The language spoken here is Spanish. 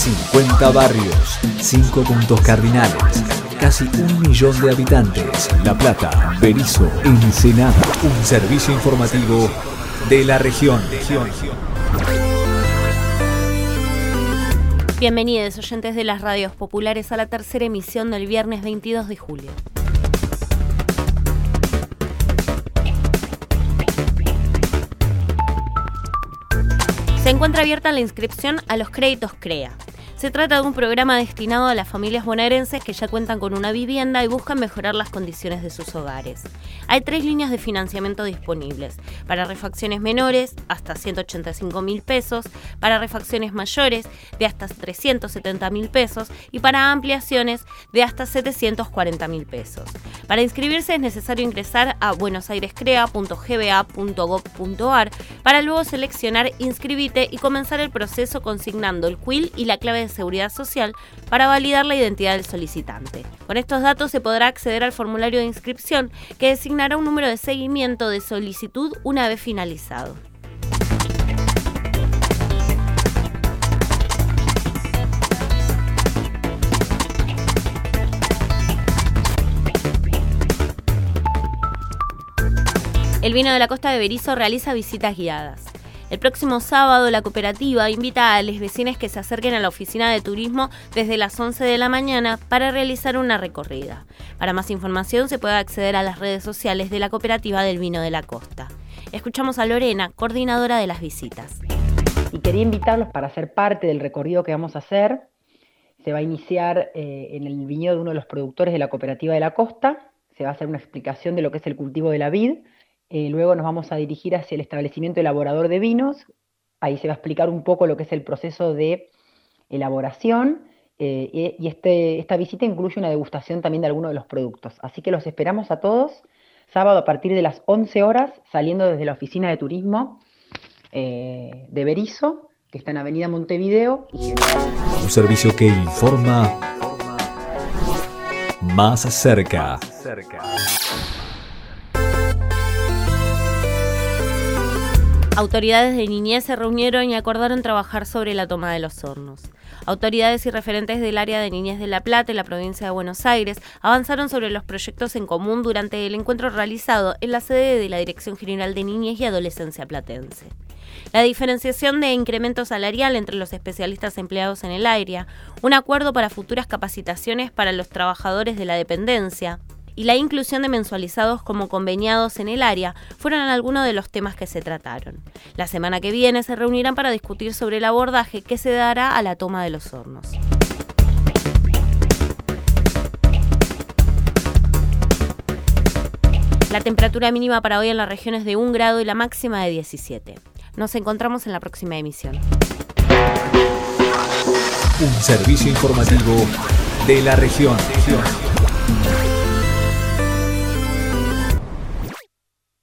50 barrios, 5 puntos cardinales, casi un millón de habitantes. La Plata, Berizo, Ensenada. Un servicio informativo de la región. Bienvenidos oyentes de las radios populares a la tercera emisión del viernes 22 de julio. Se encuentra abierta la inscripción a los créditos CREA. Se trata de un programa destinado a las familias bonaerenses que ya cuentan con una vivienda y buscan mejorar las condiciones de sus hogares. Hay tres líneas de financiamiento disponibles. Para refacciones menores, hasta 185 mil pesos, para refacciones mayores, de hasta 370 mil pesos, y para ampliaciones, de hasta 740 mil pesos. Para inscribirse es necesario ingresar a buenosairescrea.gba.gov.ar para luego seleccionar Inscribite y comenzar el proceso consignando el quill y la clave de seguridad social para validar la identidad del solicitante. Con estos datos se podrá acceder al formulario de inscripción que designará un número de seguimiento de solicitud una vez finalizado. El vino de la costa de Berizo realiza visitas guiadas. El próximo sábado la cooperativa invita a los vecinos que se acerquen a la oficina de turismo desde las 11 de la mañana para realizar una recorrida. Para más información se puede acceder a las redes sociales de la cooperativa del vino de la costa. Escuchamos a Lorena, coordinadora de las visitas. Y quería invitarlos para ser parte del recorrido que vamos a hacer. Se va a iniciar eh, en el viñedo de uno de los productores de la cooperativa de la costa. Se va a hacer una explicación de lo que es el cultivo de la vid eh, luego nos vamos a dirigir hacia el establecimiento elaborador de vinos. Ahí se va a explicar un poco lo que es el proceso de elaboración. Eh, y este, esta visita incluye una degustación también de algunos de los productos. Así que los esperamos a todos sábado a partir de las 11 horas, saliendo desde la oficina de turismo eh, de Berizo, que está en Avenida Montevideo. Un servicio que informa más cerca. Autoridades de niñez se reunieron y acordaron trabajar sobre la toma de los hornos. Autoridades y referentes del área de niñez de La Plata y la provincia de Buenos Aires avanzaron sobre los proyectos en común durante el encuentro realizado en la sede de la Dirección General de Niñez y Adolescencia Platense. La diferenciación de incremento salarial entre los especialistas empleados en el área, un acuerdo para futuras capacitaciones para los trabajadores de la dependencia, y la inclusión de mensualizados como conveniados en el área fueron algunos de los temas que se trataron. La semana que viene se reunirán para discutir sobre el abordaje que se dará a la toma de los hornos. La temperatura mínima para hoy en la región es de 1 grado y la máxima de 17. Nos encontramos en la próxima emisión. Un servicio informativo de la región.